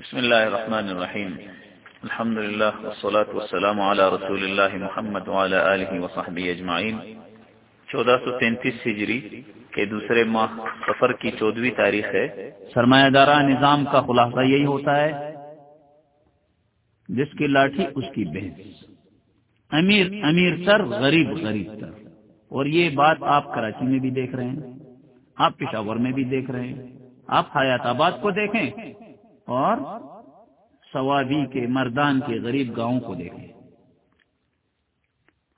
بسم اللہ الرحمن الرحیم. الحمد للہ والصلاة والسلام على رسول اللہ محمد وعلى آلہ وصحبہ اجمعین. چودہ سو تینتیس ہجری کے دوسرے ماہ سفر کی چودویں تاریخ ہے. سرمایہ دارہ نظام کا خلاصہ یہی ہوتا ہے جس کی لاٹھی اس کی بحث امیر امیر سر، غریب غریب سر. اور یہ بات آپ کراچی میں بھی دیکھ رہے ہیں، آپ پشاور میں بھی دیکھ رہے ہیں، آپ حیات آباد کو دیکھیں اور سوابی کے مردان کے غریب گاؤں کو دیکھیں۔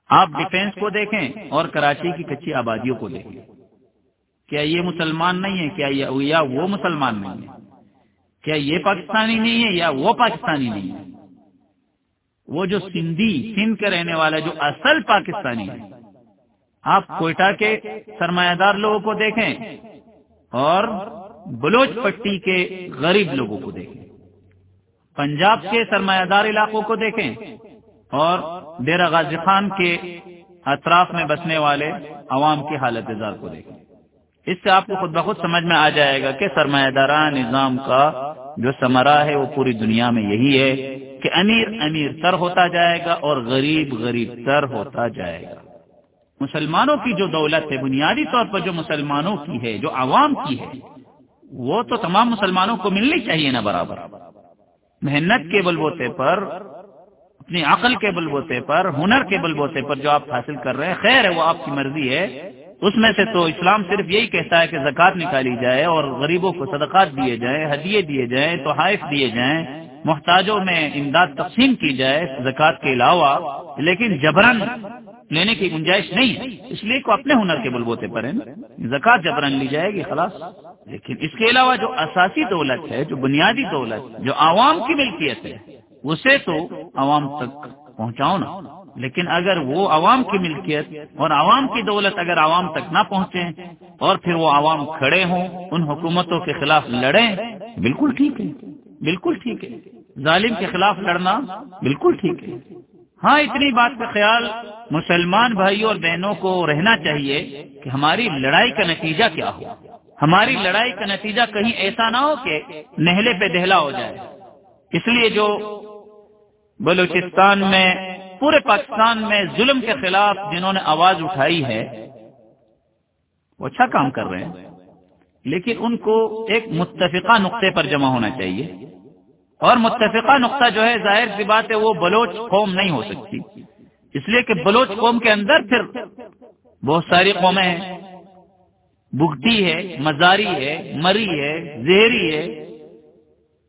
آپ ڈیفینس کو دیکھیں اور کراچی کی کچی آبادیوں کو دیکھیں۔ کیا یہ مسلمان نہیں ہے کیا یا وہ مسلمان نہیں ہے کیا یہ پاکستانی نہیں ہے یا وہ پاکستانی نہیں ہے وہ جو سندھی، سندھ کے رہنے والا جو اصل پاکستانی ہے، آپ کوئٹہ کے سرمایہ دار لوگوں کو دیکھیں۔ اور بلوچ پٹی کے غریب لوگوں کو دیکھیں۔ پنجاب کے سرمایہ دار علاقوں کو دیکھیں۔ اور ڈیرا غازی خان کے اطراف میں بسنے والے عوام کی حالت زار کو دیکھیں۔ اس سے آپ کو خود بخود سمجھ میں آ جائے گا کہ سرمایہ داران نظام کا جو سمرا ہے وہ پوری دنیا میں یہی ہے کہ امیر امیر تر ہوتا جائے گا اور غریب غریب تر ہوتا جائے گا۔ مسلمانوں کی جو دولت ہے، بنیادی طور پر جو مسلمانوں کی ہے، جو عوام کی ہے وہ تو تمام مسلمانوں کو ملنی چاہیے نا برابر۔ محنت کے بل بوتے پر، اپنی عقل کے بل بوتے پر، ہنر کے بل بوتے پر جو آپ حاصل کر رہے ہیں، خیر ہے، وہ آپ کی مرضی ہے۔ اس میں سے تو اسلام صرف یہی کہتا ہے کہ زکوٰۃ نکالی جائے اور غریبوں کو صدقات دیے جائیں، ہدیے دیے جائیں توحائف دیے جائیں، محتاجوں میں امداد تقسیم کی جائے زکوٰۃ کے علاوہ۔ لیکن جبرن لینے کی گنجائش نہیں ہے۔ اس لیے کو اپنے ہنر کے بلبوتے پر ہے زکوٰۃ جبرن لی جائے گی، خلاص۔ لیکن اس کے علاوہ جو اساسی دولت ہے، جو بنیادی دولت، جو عوام کی ملکیت ہے، اسے تو عوام تک پہنچاؤ نا۔ لیکن اگر وہ عوام کی ملکیت اور عوام کی دولت اگر عوام تک نہ پہنچے اور پھر وہ عوام کھڑے ہوں، ان حکومتوں کے خلاف لڑیں، بالکل ٹھیک ہے۔ بالکل ٹھیک ہے۔ ظالم کے خلاف لڑنا بالکل ٹھیک ہے۔ ہاں اتنی بات کا خیال مسلمان بھائیوں اور بہنوں کو رہنا چاہیے کہ ہماری لڑائی کا نتیجہ کیا ہو۔ ہماری لڑائی کا نتیجہ کہیں ایسا نہ ہو کہ نہلے پہ دہلا ہو جائے۔ اس لیے جو بلوچستان میں، پورے پاکستان میں ظلم کے خلاف جنہوں نے آواز اٹھائی ہے، وہ اچھا کام کر رہے ہیں۔ لیکن ان کو ایک متفقہ نقطے پر جمع ہونا چاہیے۔ اور متفقہ نقطہ جو ہے، ظاہر سی بات ہے، وہ بلوچ قوم نہیں ہو سکتی۔ اس لیے کہ بلوچ قوم کے اندر پھر بہت ساری قومیں ہیں۔ بگٹی ہے، مزاری ہے، مری ہے، زہری ہے۔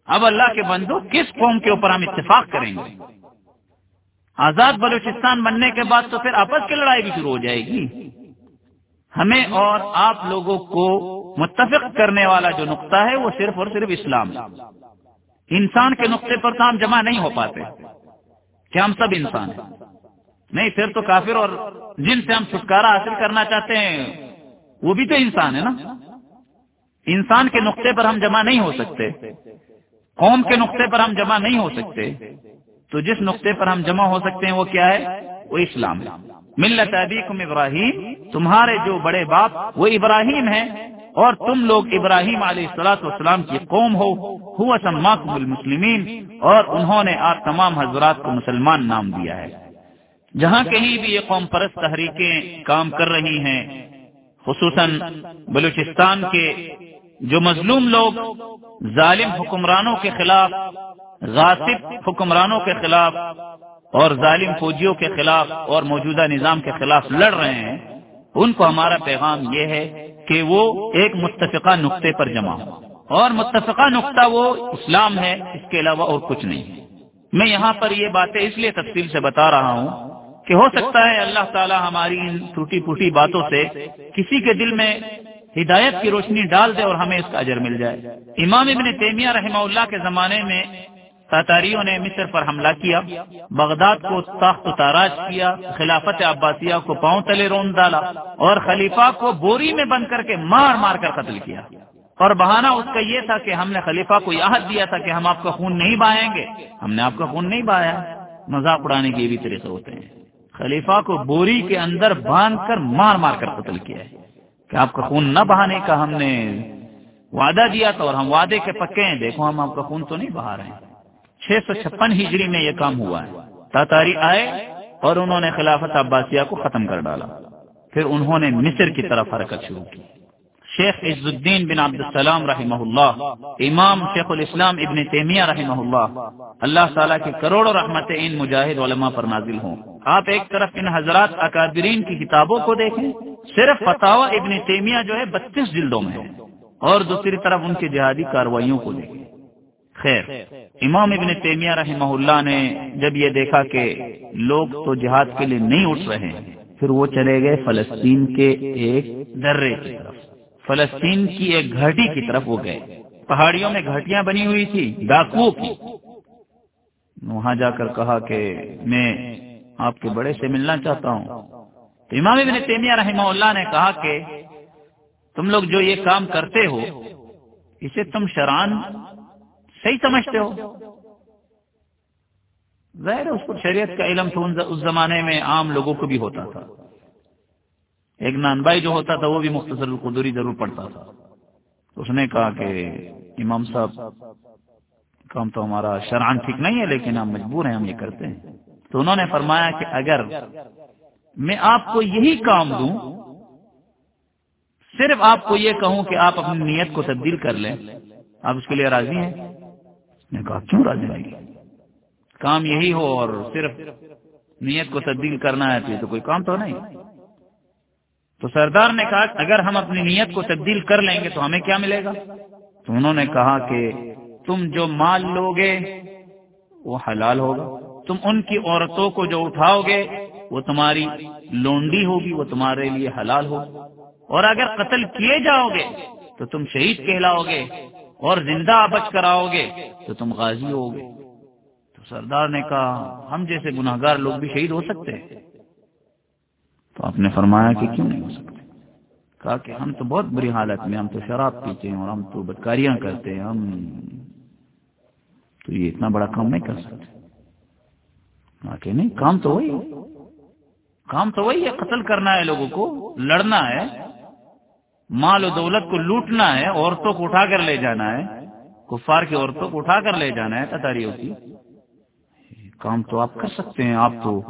اب اللہ کے بندو، کس قوم کے اوپر ہم اتفاق کریں گے؟ آزاد بلوچستان بننے کے بعد تو پھر آپس کی لڑائی بھی شروع ہو جائے گی۔ ہمیں اور آپ لوگوں کو متفق کرنے والا جو نقطہ ہے، وہ صرف اور صرف اسلام۔ ہے انسان کے نقطے پر تو ہم جمع نہیں ہو پاتے کہ ہم سب انسان ہیں۔ نہیں، پھر تو کافر اور جن سے ہم چھٹکارا حاصل کرنا چاہتے ہیں، وہ بھی تو انسان ہے نا۔ انسان کے نقطے پر ہم جمع نہیں ہو سکتے۔ قوم کے نقطے پر ہم جمع نہیں ہو سکتے۔ تو جس نقطے پر ہم جمع ہو سکتے ہیں، وہ کیا ہے؟ وہ اسلام ہے۔ ملت ابیکم ابراہیم، تمہارے جو بڑے باپ، وہ ابراہیم ہیں۔ اور تم لوگ ابراہیم علیہ السلاۃ والسلام کی قوم ہو ہوا سماکم المسلمین، اور انہوں نے آپ تمام حضرات کو مسلمان نام دیا ہے۔ جہاں کہیں بھی یہ قوم پرست تحریکیں کام کر رہی ہیں، خصوصاً بلوچستان کے، جو مظلوم لوگ ظالم حکمرانوں کے خلاف، غاصب حکمرانوں کے خلاف اور ظالم فوجیوں کے خلاف اور موجودہ نظام کے خلاف لڑ رہے ہیں، ان کو ہمارا پیغام یہ ہے کہ وہ ایک متفقہ نقطے پر جمع ہو۔ اور متفقہ نقطہ وہ اسلام ہے، اس کے علاوہ اور کچھ نہیں۔ میں یہاں پر یہ باتیں اس لیے تفصیل سے بتا رہا ہوں کہ ہو سکتا ہے اللہ تعالی ہماری ان ٹوٹی پھوٹی باتوں سے کسی کے دل میں ہدایت کی روشنی ڈال دے اور ہمیں اس کا اجر مل جائے۔ امام ابن تیمیہ رحمہ اللہ کے زمانے میں تاتاریوں نے مصر پر حملہ کیا، بغداد کو تاخت و تاراج کیا، خلافت عباسیہ کو پاؤں تلے رون ڈالا اور خلیفہ کو بوری میں بند کر کے مار مار کر قتل کیا۔ اور بہانہ اس کا یہ تھا کہ ہم نے خلیفہ کو یاد دیا تھا کہ ہم آپ کا خون نہیں بہائیں گے۔ ہم نے آپ کا خون نہیں بہایا۔ مذاق اڑانے کے بھی طریقے ہوتے ہیں۔ خلیفہ کو بوری کے اندر باندھ کر مار مار کر قتل کیا ہے۔ کہ آپ کا خون نہ بہانے کا ہم نے وعدہ دیا تھا اور ہم وعدے کے پکے ہیں۔ دیکھو ہم آپ کا خون تو نہیں بہا رہے ہیں۔ چھ سو چھپن ہجری میں یہ کام ہوا ہے۔ تاتاری آئے اور انہوں نے خلافت عباسیہ کو ختم کر ڈالا۔ پھر انہوں نے مصر کی طرف حرکت شروع کی۔ شیخ عز الدین بن عبد السلام رحمہ اللہ، امام شیخ الاسلام ابن تیمیہ رحمہ اللہ اللہ تعالیٰ کی کروڑوں رحمت ان مجاہد علماء پر نازل ہوں۔ آپ ایک طرف ان حضرات اکادرین کی کتابوں کو دیکھیں، صرف فتح ابن تیمیہ جو ہے بتیس جلدوں میں ہے۔ اور دوسری طرف ان کی جہادی کاروائیوں کو دیکھیں۔ خیر۔ امام ابن تیمیہ رحمہ اللہ نے جب یہ دیکھا کہ لوگ تو جہاد کے لیے نہیں اٹھ رہے ہیں، پھر وہ چلے گئے فلسطین کے ایک درے کی طرف۔ فلسطین کی ایک گھاٹی کی طرف وہ گئے۔ پہاڑیوں میں گھاٹیاں بنی ہوئی تھی ڈاکو کی۔ وہاں جا کر کہا کہ میں آپ کے بڑے سے ملنا چاہتا ہوں۔ تو امام ابن تیمیہ رحمہ اللہ نے کہا کہ تم لوگ جو یہ کام کرتے ہو، اسے تم شران صحیح سمجھتے ہو؟ ظاہر اس کو شریعت کا علم تو اس زمانے میں عام لوگوں کو بھی ہوتا تھا۔ ایک نان بھائی جو ہوتا تھا وہ بھی مختصر القدوری ضرور پڑتا تھا۔ اس نے کہا کہ امام صاحب، کام تو ہمارا شران ٹھیک نہیں ہے، لیکن ہم مجبور ہیں، ہم یہ کرتے ہیں۔ تو انہوں نے فرمایا کہ اگر میں آپ کو یہی کام دوں، صرف آپ کو یہ کہوں کہ آپ اپنی نیت کو تبدیل کر لیں، آپ اس کے لیے راضی ہیں؟ نے کہا، کیوں راضی نہیں کام یہی ہو اور صرف نیت کو تبدیل کرنا ہے تو کوئی کام تو نہیں۔ تو سردار نے کہا، اگر ہم اپنی نیت کو تبدیل کر لیں گے تو ہمیں کیا ملے گا؟ تو انہوں نے کہا کہ، تم جو مال لو گے وہ حلال ہوگا، تم ان کی عورتوں کو جو اٹھاؤ گے وہ تمہاری لونڈی ہوگی، وہ تمہارے لیے حلال ہوگی۔ اور اگر قتل کیے جاؤ گے تو تم شہید کہلاؤ گے اور زندہ بچ کر آؤ گے تو تم غازی ہوگے۔ تو سردار نے کہا، ہم جیسے گناہ گار لوگ بھی شہید ہو سکتے ہیں۔ تو آپ نے فرمایا کہ کیوں نہیں ہو سکتے؟ کہا کہ ہم تو بہت بری حالت میں، ہم تو شراب پیتے ہیں اور ہم تو بدکاریاں کرتے ہیں۔ ہم تو یہ اتنا بڑا کام نہیں کر سکتے۔ کہ نہیں، کام تو وہی کام تو وہی ہے، قتل کرنا ہے لوگوں کو، لڑنا ہے۔ مال و دولت کو لوٹنا ہے، عورتوں کو اٹھا کر لے جانا ہے، کفار کی عورتوں کو اٹھا کر لے جانا ہے تتاریوں کی۔ کام تو آپ کر سکتے ہیں، آپ تو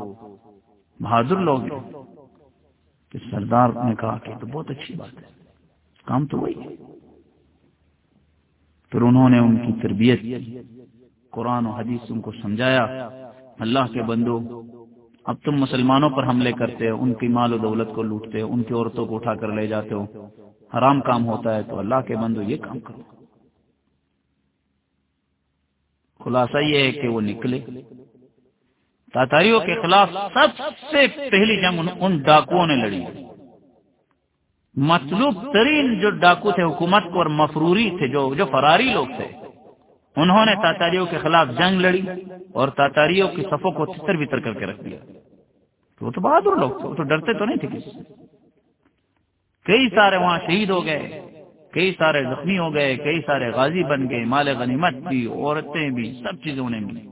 بہادر لوگ ہیں۔ کہ سردار نے کہا کہ تو بہت اچھی بات ہے۔ کام تو وہی ہے۔ پھر انہوں نے ان کی تربیت، قرآن و حدیث ان کو سمجھایا۔ اللہ کے بندو اب تم مسلمانوں پر حملے کرتے ہو، ان کی مال و دولت کو لوٹتے ہو، ان کی عورتوں کو اٹھا کر لے جاتے ہو۔ حرام کام ہوتا ہے تو اللہ کے بندو یہ کام کرو۔ خلاصہ یہ ہے کہ وہ نکلے۔ تاتاریوں کے خلاف سب سے پہلی جنگ ان ڈاکوؤں نے لڑی۔ مطلوب ترین جو ڈاکو تھے، حکومت کو اور مفروری تھے، جو جو فراری لوگ تھے۔ انہوں نے تاتاریوں کے خلاف جنگ لڑی اور تاتاریوں کی صفوں کو تتر بتر کر کے رکھ دیا۔ وہ تو بہادر لوگ تھے، وہ تو ڈرتے تو نہیں تھے کسی سے۔ کئی سارے وہاں شہید ہو گئے، کئی سارے زخمی ہو گئے، کئی سارے غازی بن گئے، مال غنیمت بھی، عورتیں بھی، سب چیزیں انہیں ملی۔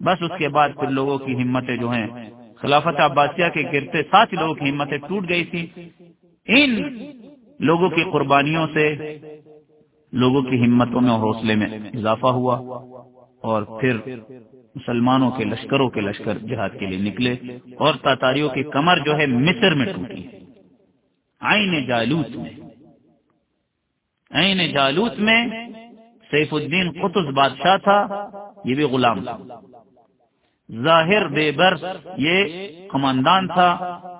بس اس کے بعد پھر لوگوں کی ہمتیں جو ہیں، خلافت عباسیہ کے گرتے ساتھ لوگوں کی ہمتیں ٹوٹ گئی تھی ان لوگوں کی قربانیوں سے لوگوں کی ہمتوں میں اور حوصلے میں اضافہ ہوا اور پھر مسلمانوں کے لشکروں کے لشکر جہاد کے لیے نکلے اور تاتاریوں کی کمر جو ہے مصر میں ٹوٹی۔ آئین جالوت میں۔ آئین جالوت میں سیف الدین قطز بادشاہ تھا، یہ بھی غلام تھا۔ ظاہر بے برس یہ کماندان تھا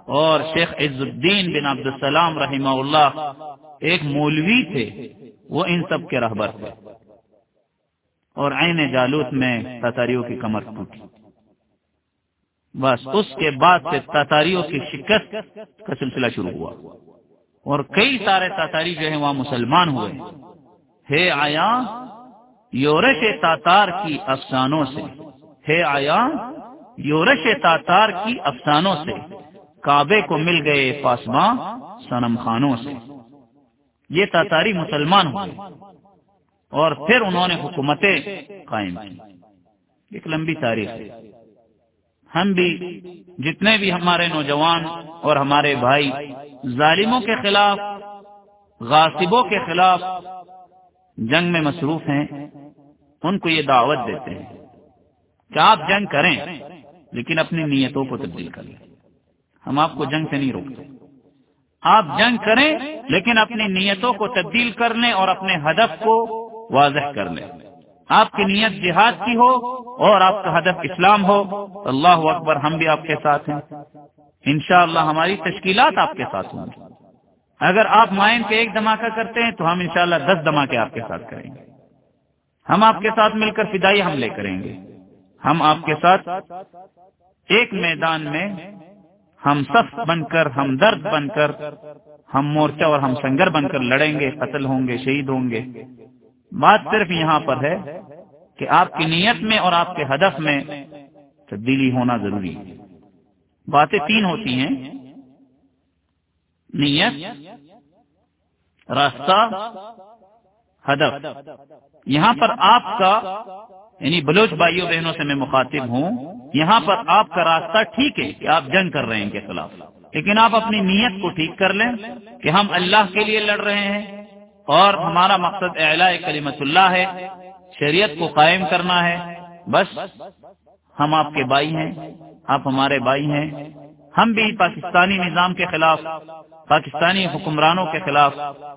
اور شیخ عز الدین بن عبد السلام رحمہ اللہ ایک مولوی تھے۔ وہ ان سب کے رہبر تھے۔ اور عین جالوت میں تاتاریوں کی کمر ٹوٹی بس اس کے بعد سے تاتاریوں کی شکست کا سلسلہ شروع ہوا۔ اور کئی سارے تاتاری جو ہیں وہاں مسلمان ہوئے۔ ہے آیا یورش تاتار کی افسانوں سے۔ ہے آیا یورش تاتار کی افسانوں سے۔ کعبے کو مل گئے پاسماں سنم خانوں سے۔ یہ تاتاری مسلمان ہوئے۔ اور پھر انہوں نے حکومتیں قائم کی۔ ایک لمبی تاریخ ہے۔ ہم بھی جتنے بھی ہمارے نوجوان اور ہمارے بھائی ظالموں کے خلاف، غاصبوں کے خلاف جنگ میں مصروف ہیں، ان کو یہ دعوت دیتے ہیں کہ آپ جنگ کریں، لیکن اپنی نیتوں کو تبدیل کر لیں۔ ہم آپ کو جنگ سے نہیں روکتے۔ آپ جنگ کریں، لیکن اپنی نیتوں کو تبدیل کر لیں اور اپنے ہدف کو واضح کر لیں۔ آپ کی نیت جہاد کی ہو اور آپ کا ہدف اسلام ہو۔ اللہ اکبر، ہم بھی آپ کے ساتھ ہیں۔ انشاءاللہ ہماری تشکیلات آپ کے ساتھ ہوں گی۔ اگر آپ مائن کے ایک دھماکہ کرتے ہیں تو ہم انشاءاللہ دس دھماکے آپ کے ساتھ کریں گے۔ ہم آپ کے ساتھ مل کر فدائی حملے کریں گے۔ ہم آپ کے ساتھ ایک میدان میں ہم صف بن کر، ہم درد بن کر، ہم مورچہ اور ہم سنگر بن کر لڑیں گے، قتل ہوں گے، شہید ہوں گے۔ بات صرف یہاں پر ہے کہ آپ کی نیت میں اور آپ کے ہدف میں تبدیلی ہونا ضروری ہے۔ باتیں تین ہوتی ہیں۔ نیت، راستہ، ہدف۔ یہاں پر آپ کا یعنی بلوچ بھائیوں بہنوں سے میں مخاطب ہوں، یہاں پر آپ کا راستہ ٹھیک ہے کہ آپ جنگ کر رہے ہیں کے خلاف۔ لیکن آپ اپنی نیت کو ٹھیک کر لیں کہ ہم اللہ کے لیے لڑ رہے ہیں اور ہمارا مقصد اعلاء کلیمت اللہ ہے، شریعت کو قائم کرنا ہے۔ بس ہم آپ کے بھائی ہیں، آپ ہمارے بھائی ہیں۔ ہم بھی پاکستانی نظام کے خلاف، پاکستانی حکمرانوں کے خلاف،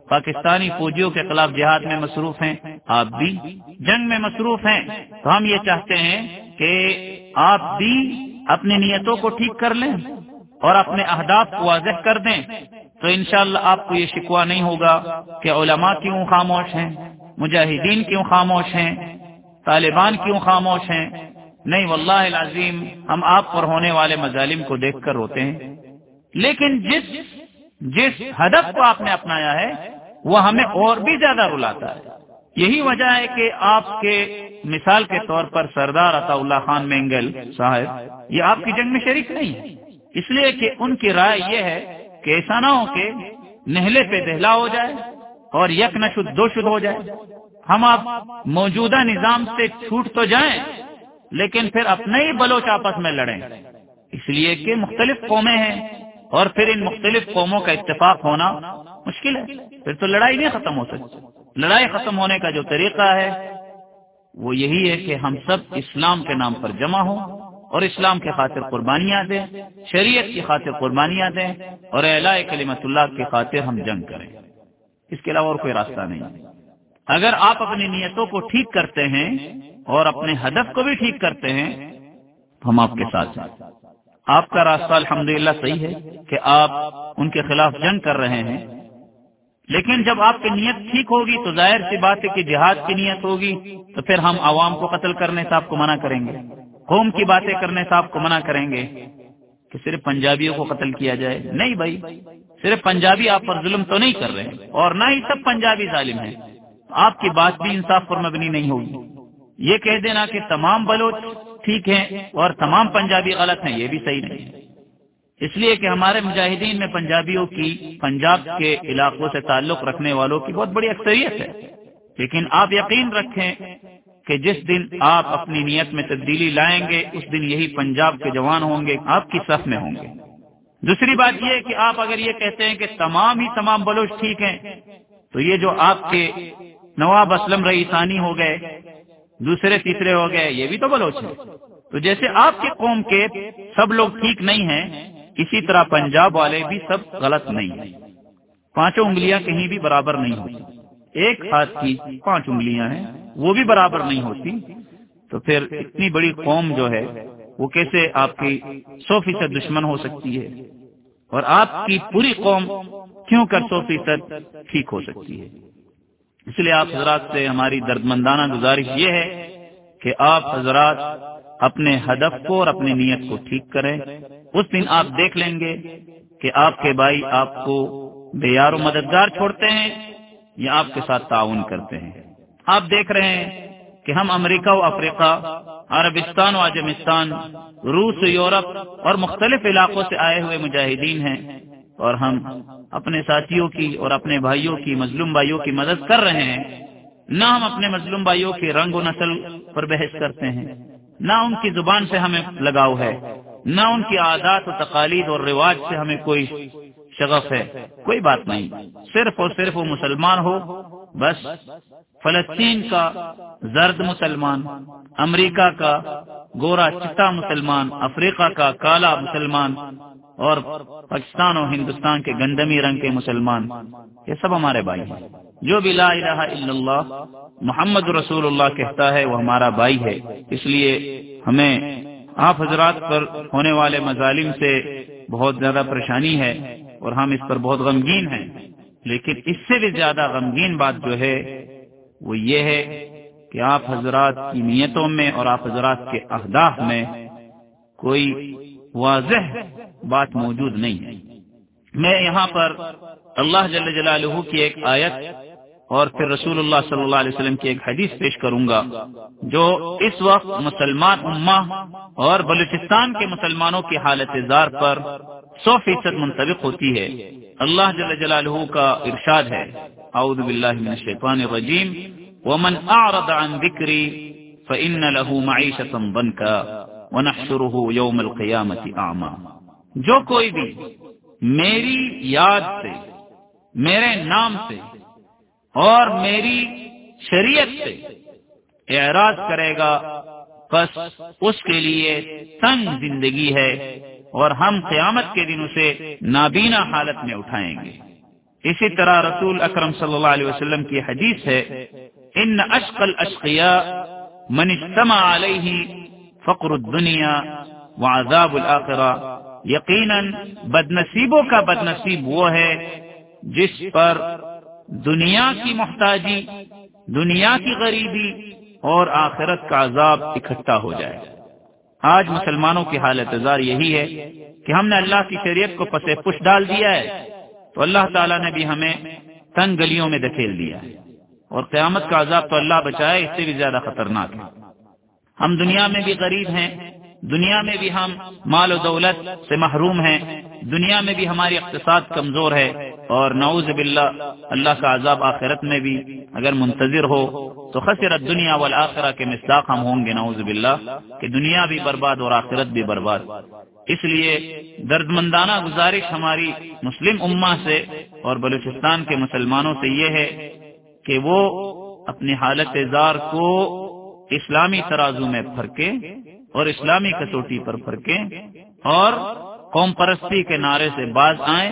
پاکستانی فوجیوں کے خلاف جہاد میں مصروف ہیں۔ آپ بھی جنگ میں مصروف ہیں۔ تو ہم یہ چاہتے ہیں کہ آپ بھی اپنی نیتوں کو ٹھیک کر لیں اور اپنے اہداف کو واضح کر دیں۔ تو انشاءاللہ آپ کو یہ شکوا نہیں ہوگا کہ علماء کیوں خاموش ہیں، مجاہدین کیوں خاموش ہیں، طالبان کیوں خاموش ہیں۔ نہیں، واللہ العظیم، ہم آپ پر ہونے والے مظالم کو دیکھ کر روتے ہیں۔ لیکن جس جس ہدف کو آپ نے اپنایا ہے، وہ ہمیں اور بھی زیادہ رلاتا ہے۔ یہی وجہ ہے کہ آپ کے مثال کے طور پر سردار عطا اللہ خان مینگل صاحب، یہ آپ کی جنگ میں شریک نہیں ہے اس لیے کہ ان کی رائے یہ ہے کہ ایسا نہ ہو کہ نہلے پہ دہلا ہو جائے اور یک نہ شد دو شد ہو جائے۔ ہم آپ موجودہ نظام سے چھوٹ تو جائیں لیکن پھر اپنے ہی بلوچ آپس میں لڑیں۔ اس لیے کہ مختلف قومیں ہیں اور پھر ان مختلف قوموں کا اتفاق ہونا مشکل ہے۔ پھر تو لڑائی نہیں ختم ہو سکتی۔ لڑائی ختم ہونے کا جو طریقہ ہے، وہ یہی ہے کہ ہم سب اسلام کے نام پر جمع ہوں اور اسلام کی خاطر قربانیاں دیں، شریعت کی خاطر قربانیاں دیں اور اعلاء کلیمت اللہ کی خاطر ہم جنگ کریں۔ اس کے علاوہ اور کوئی راستہ نہیں۔ اگر آپ اپنی نیتوں کو ٹھیک کرتے ہیں اور اپنے ہدف کو بھی ٹھیک کرتے ہیں، تو ہم آپ کے ساتھ ہیں۔ آپ کا راستہ الحمد صحیح ہے کہ آپ ان کے خلاف جنگ کر رہے ہیں۔ لیکن جب آپ کی نیت ٹھیک ہوگی تو ظاہر سی بات ہے کہ جہاد کی نیت ہوگی، تو پھر ہم عوام کو قتل کرنے سے آپ کو منع کریں گے۔ قوم کی باتیں کرنے سے آپ کو منع کریں گے کہ صرف پنجابیوں کو قتل کیا جائے۔ نہیں بھائی، صرف پنجابی آپ پر ظلم تو نہیں کر رہے اور نہ ہی سب پنجابی ظالم ہیں۔ آپ کی بات بھی انصاف پر مبنی نہیں ہوگی۔ یہ کہہ دینا کہ تمام بلوچ ٹھیک ہیں اور تمام پنجابی غلط ہیں، یہ بھی صحیح نہیں۔ ہے اس لیے کہ ہمارے مجاہدین میں پنجابیوں کی، پنجاب کے علاقوں سے تعلق رکھنے والوں کی بہت بڑی اکثریت ہے۔ لیکن آپ یقین رکھیں کہ جس دن آپ اپنی نیت میں تبدیلی لائیں گے، اس دن یہی پنجاب کے جوان ہوں گے، آپ کی صف میں ہوں گے۔ دوسری بات یہ کہ آپ اگر یہ کہتے ہیں کہ تمام ہی تمام بلوچ ٹھیک ہیں، تو یہ جو آپ کے نواب اسلم رئیسانی ہو گئے، دوسرے، تیسرے ہو گئے، یہ بھی تو بلوچ ہے تو جیسے آپ کے قوم کے سب لوگ ٹھیک نہیں ہیں اسی طرح پنجاب والے بھی سب غلط نہیں ہیں۔ پانچوں انگلیاں کہیں بھی برابر نہیں ہوتی۔ ایک ہاتھ کی پانچ انگلیاں ہیں، وہ بھی برابر نہیں ہوتی۔ تو پھر اتنی بڑی قوم جو ہے، وہ کیسے آپ کی سو فیصد دشمن ہو سکتی ہے؟ اور آپ کی پوری قوم کیوں کر سو فیصد ٹھیک ہو سکتی ہے؟ اس لیے آپ حضرات سے ہماری درد مندانہ گزارش یہ ہے کہ آپ حضرات اپنے ہدف کو اور اپنی نیت کو ٹھیک کریں۔ اس دن آپ دیکھ لیں گے کہ آپ کے بھائی آپ کو بے یار و مددگار چھوڑتے ہیں یا آپ کے ساتھ تعاون کرتے ہیں۔ آپ دیکھ رہے ہیں کہ ہم امریکہ و افریقہ، عربستان و اجمستان، روس یورپ اور مختلف علاقوں سے آئے ہوئے مجاہدین ہیں۔ اور ہم اپنے ساتھیوں کی اور اپنے بھائیوں کی، مظلوم بھائیوں کی مدد کر رہے ہیں۔ نہ ہم اپنے مظلوم بھائیوں کے رنگ و نسل پر بحث کرتے ہیں۔ نہ ان کی زبان سے ہمیں لگاؤ ہے۔ نہ ان کی عادات و تقالید اور رواج سے ہمیں کوئی شغف ہے۔ کوئی بات نہیں۔ صرف اور صرف وہ مسلمان ہو۔ بس فلسطین کا زرد مسلمان، امریکہ کا گورا چٹا مسلمان، افریقہ کا کالا مسلمان اور پاکستان اور ہندوستان کے گندمی رنگ کے مسلمان۔ یہ سب ہمارے بھائی ہیں۔ جو بھی لا الہ الا اللہ محمد رسول اللہ کہتا ہے، وہ ہمارا بھائی ہے۔ اس لیے ہمیں آپ حضرات پر ہونے والے مظالم سے بہت زیادہ پریشانی ہے اور ہم اس پر بہت غمگین ہیں۔ لیکن اس سے بھی زیادہ غمگین بات جو ہے، وہ یہ ہے کہ آپ حضرات کی نیتوں میں اور آپ حضرات کے اہداف میں کوئی واضح بات موجود نہیں ہے۔ میں یہاں پر اللہ جل جلالہ کی ایک آیت اور پھر رسول اللہ صلی اللہ علیہ وسلم کی ایک حدیث پیش کروں گا، جو اس وقت مسلمان امہ اور بلوچستان کے مسلمانوں کی حالت زار پر سو فیصد منطبق ہوتی ہے۔ اللہ جل جلالہ کا ارشاد ہے۔ اعوذ باللہ من الشیطان الرجیم۔ ومن اعرض عن ذکری فإن له معیشتا ضنکا ونحشره یوم القیامت اعما۔ جو کوئی بھی میری یاد سے، میرے نام سے اور میری شریعت سے اعراض کرے گا بس اس کے لیے تنگ زندگی ہے اور ہم قیامت کے دن اسے نابینا حالت میں اٹھائیں گے۔ اسی طرح رسول اکرم صلی اللہ علیہ وسلم کی حدیث ہے، ان اشقل اشقیا من اجتمع علیہ فقر الدنیا وعذاب الاخرہ یقیناً بد نصیبوں کا بد نصیب وہ ہے جس پر دنیا کی محتاجی، دنیا کی غریبی اور آخرت کا عذاب اکٹھا ہو جائے۔ آج مسلمانوں کی حالت ازار یہی ہے کہ ہم نے اللہ کی شریعت کو پسے پش ڈال دیا ہے تو اللہ تعالیٰ نے بھی ہمیں تنگ گلیوں میں دکھیل دیا ہے اور قیامت کا عذاب تو اللہ بچائے اس سے بھی زیادہ خطرناک ہے۔ ہم دنیا میں بھی غریب ہیں، دنیا میں بھی ہم مال و دولت سے محروم ہیں، دنیا میں بھی ہماری اقتصاد کمزور ہے۔ اور نعوذ باللہ، اللہ کا عذاب آخرت میں بھی اگر منتظر ہو تو خسرت دنیا والآخرہ کے مصداق ہم ہوں گے، نعوذ باللہ، کہ دنیا بھی برباد اور آخرت بھی برباد۔ اس لیے درد مندانہ گزارش ہماری مسلم امہ سے اور بلوچستان کے مسلمانوں سے یہ ہے کہ وہ اپنی حالت اظہار کو اسلامی ترازو میں پھرکے اور اسلامی کسوٹی پر پھرکے اور قوم پرستی کے نعرے سے باز آئیں۔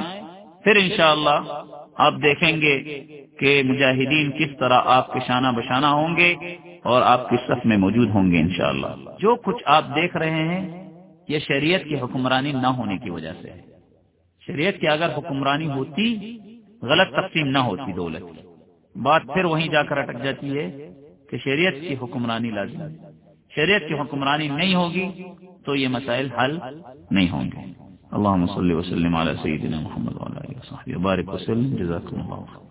پھر انشاءاللہ آپ دیکھیں گے کہ مجاہدین کس طرح آپ کے شانہ بشانہ ہوں گے اور آپ کی صف میں موجود ہوں گے انشاءاللہ۔ جو کچھ آپ دیکھ رہے ہیں، یہ شریعت کی حکمرانی نہ ہونے کی وجہ سے ہے۔ شریعت کی اگر حکمرانی ہوتی، غلط تقسیم نہ ہوتی دولت بات پھر وہیں جا کر اٹک جاتی ہے۔ کہ شریعت کی حکمرانی لازم شریعت کی حکمرانی نہیں ہوگی تو یہ مسائل حل نہیں ہوں گے۔ اللہ صلی وسلم علیہ سیدنا محمد علیہ وسلم جزاکم اللہ